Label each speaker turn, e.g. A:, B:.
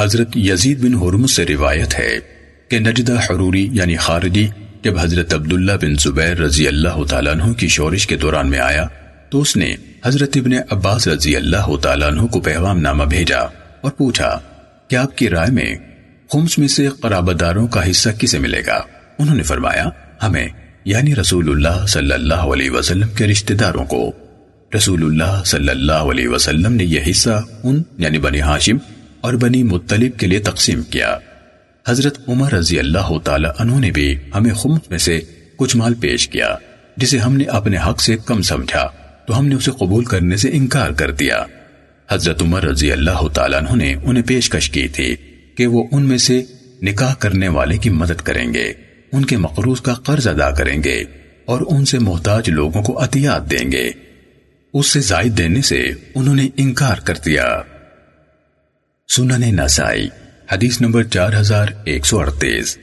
A: حضرت یزید بن حرمز سے روایت ہے کہ نجدہ حروری یعنی خارجی جب حضرت عبداللہ بن زبیر رضی اللہ تعالیٰ عنہ کی شورش کے دوران میں آیا تو اس نے حضرت ابن عباس رضی اللہ تعالیٰ عنہ کو پیغام نامہ بھیجا اور پوچھا کہ آپ کی رائے میں خمس میں سے قرابداروں کا حصہ کسے ملے گا؟ انہوں نے فرمایا، ہمیں یعنی رسول اللہ صلی اللہ علیہ وسلم کے رشتہ داروں کو۔ رسول اللہ صلی اللہ علیہ وسلم نے یہ حصہ ان یعنی بنی ہاشم اور بنی مطلب کے لیے تقسیم کیا۔ حضرت عمر رضی اللہ تعالی عنہ نے بھی ہمیں خمس میں سے کچھ مال پیش کیا، جسے ہم نے اپنے حق سے کم سمجھا، تو ہم نے اسے قبول کرنے سے انکار کر دیا۔ حضرت عمر رضی اللہ تعالیٰ عنہ نے انہیں پیشکش کی تھی کہ وہ ان میں سے نکاح کرنے والے کی مدد کریں گے، ان کے مقروض کا قرض ادا کریں گے اور ان سے محتاج لوگوں کو عطیات دیں گے۔ اس سے زائد دینے سے انہوں نے انکار کر دیا۔ سنن نسائی حدیث نمبر چار ہزار ایک سو اڑتیس۔